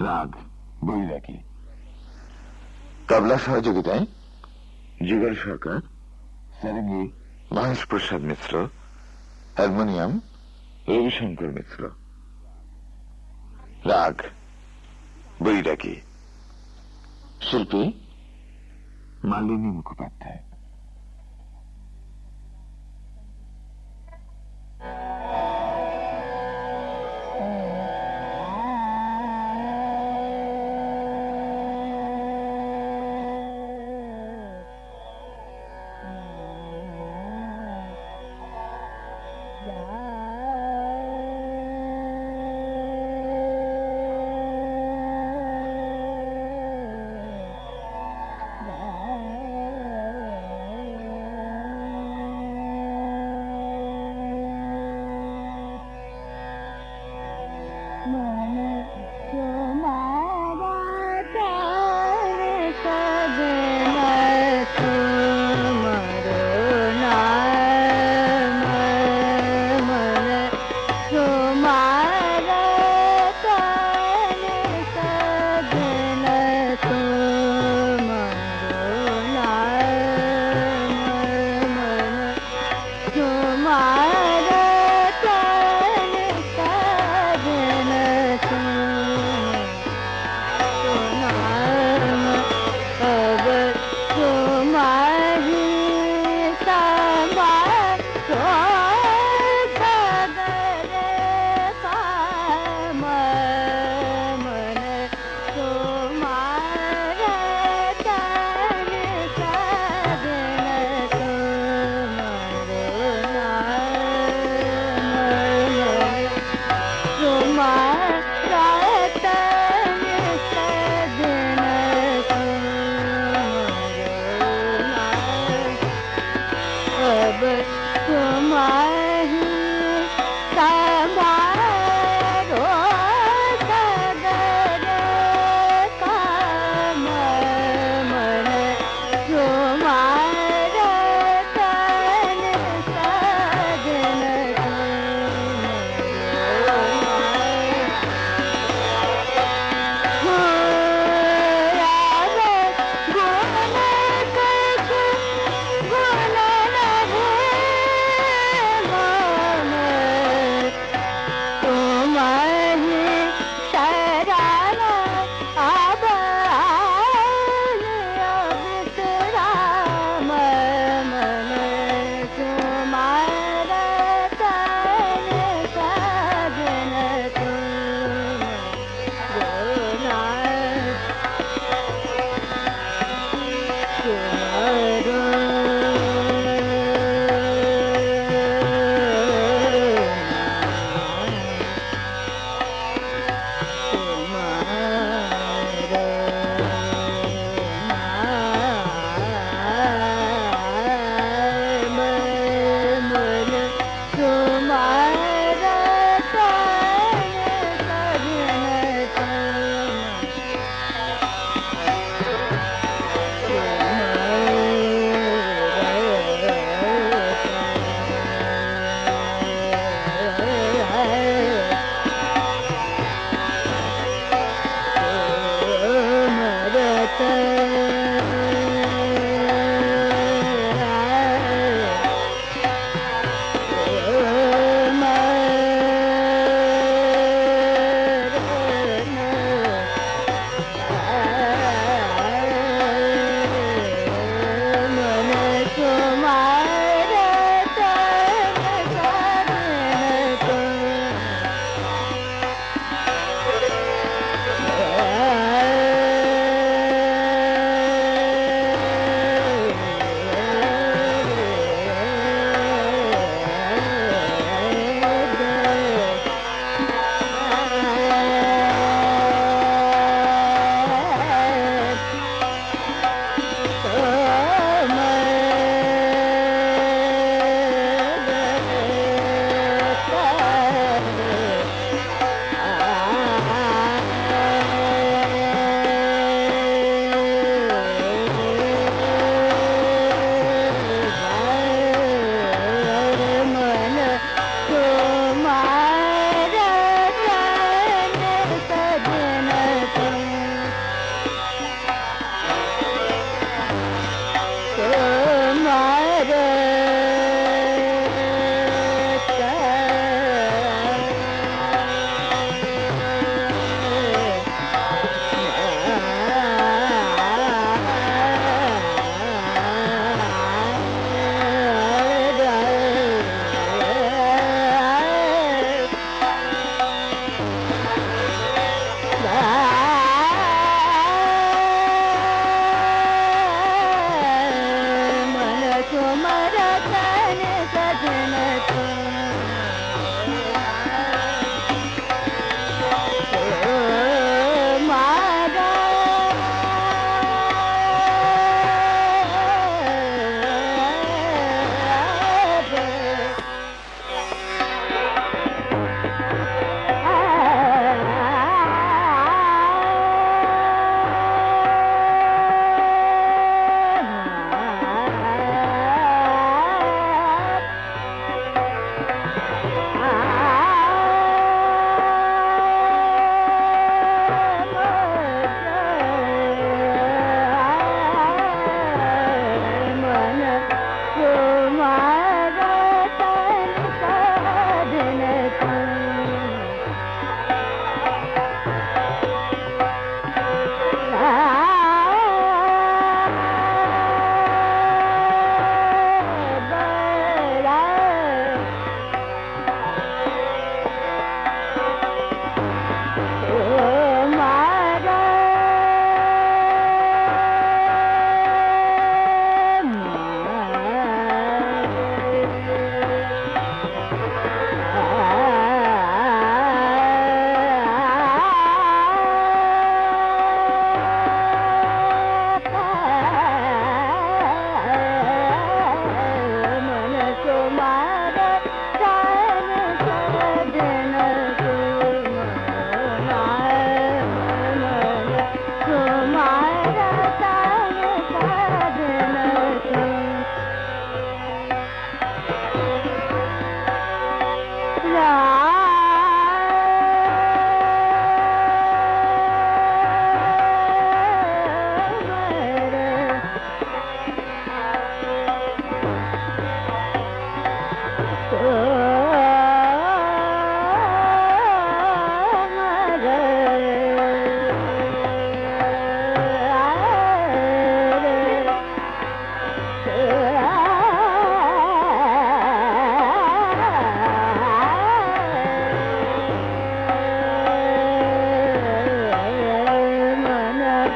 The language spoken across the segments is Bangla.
রাগ বৈরাগী। তবলা সহযোগিতায় যুগল সরকার সারেঙ্গি মহেশ প্রসাদ মিশ্র হারমোনিয়াম রবিশঙ্কর মিত্র। রাগ বৈরাগী। শিল্পী Malini Mukhopadhyay.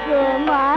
妈妈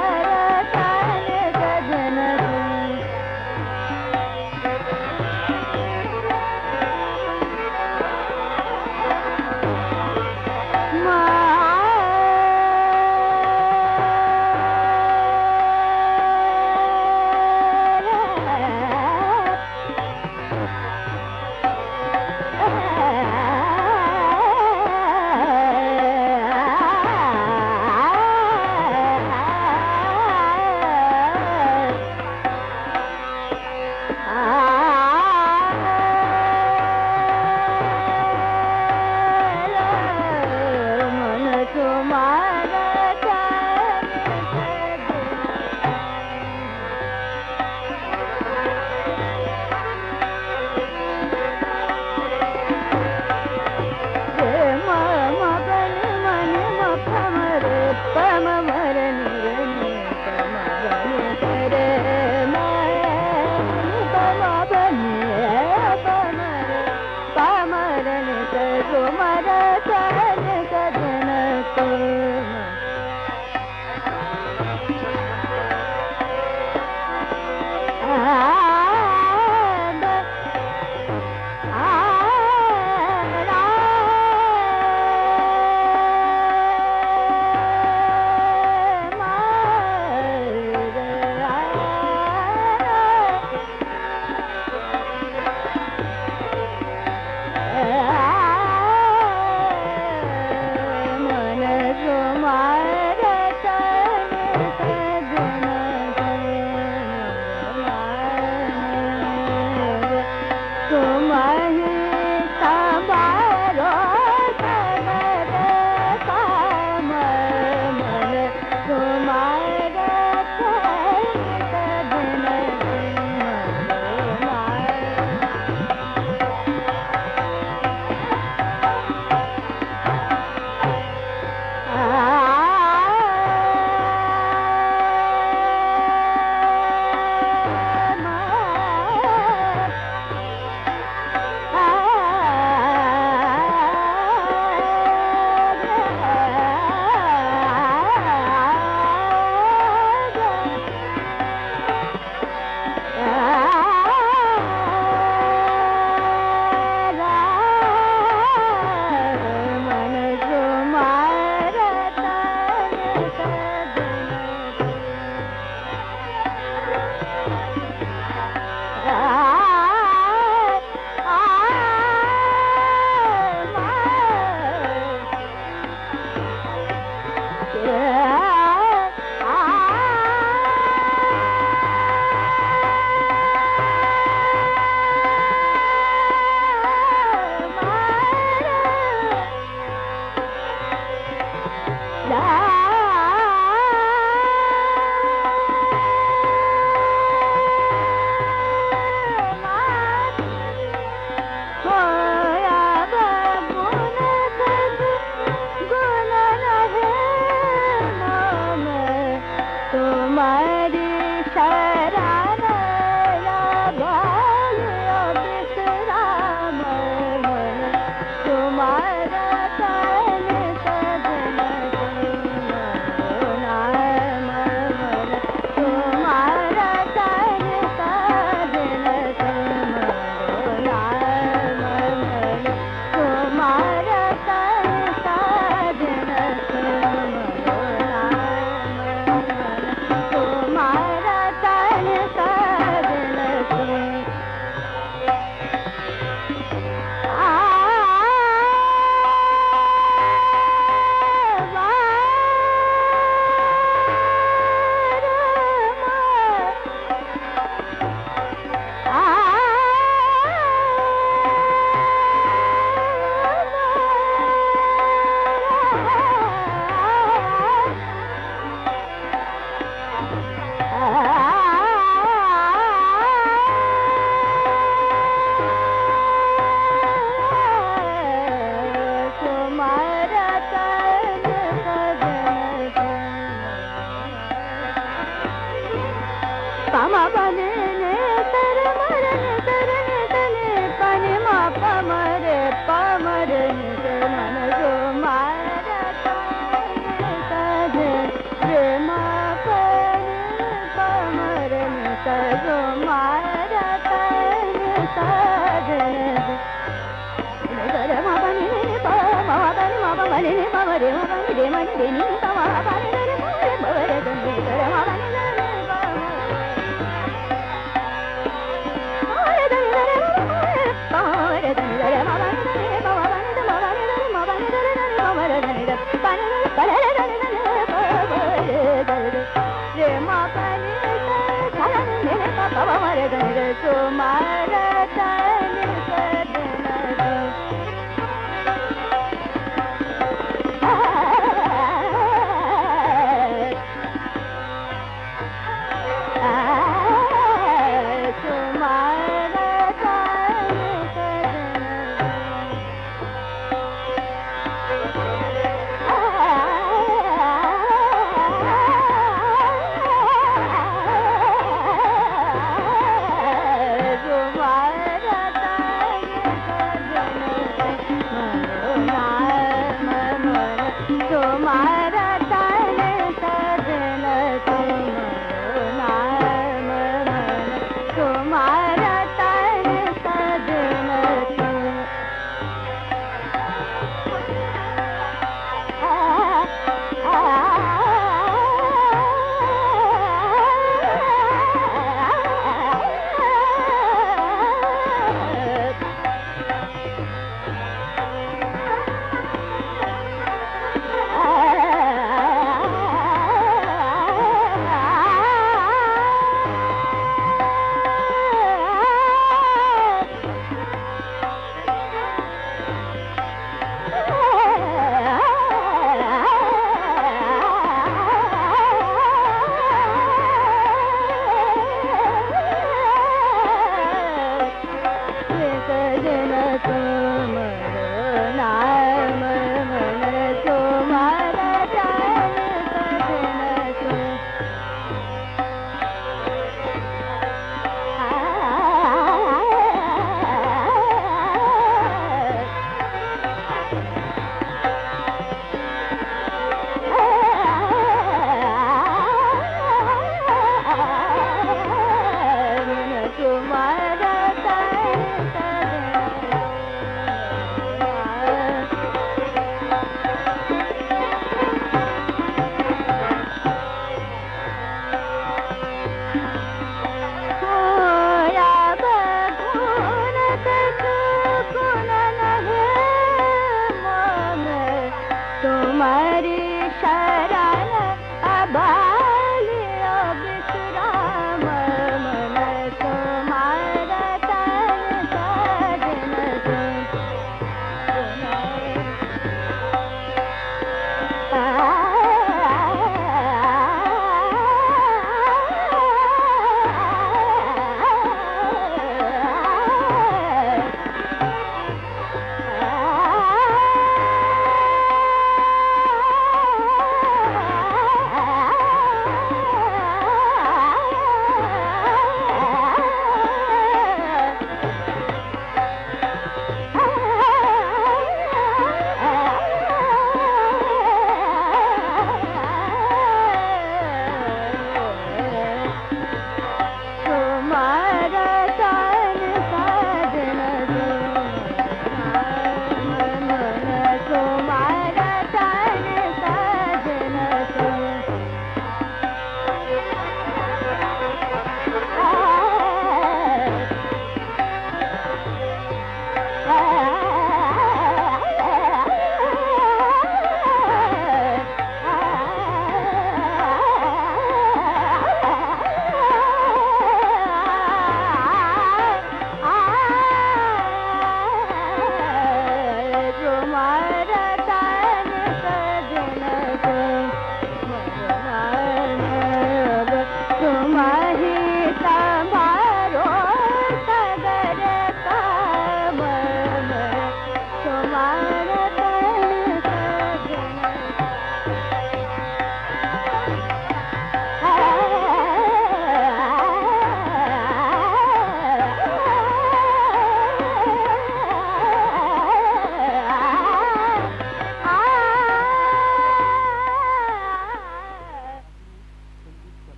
cửa mơ rơi రే మ రే మ రే నీ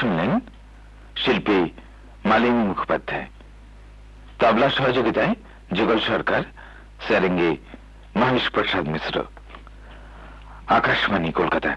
শুনলেন? শিল্পী মালিনী মুখোপাধ্যায়। তবলা সহযোগিতায় যুগল সরকার স্যারেঙ্গে মহেশ প্রসাদ মিশ্র। আকাশবাণী কলকাতা।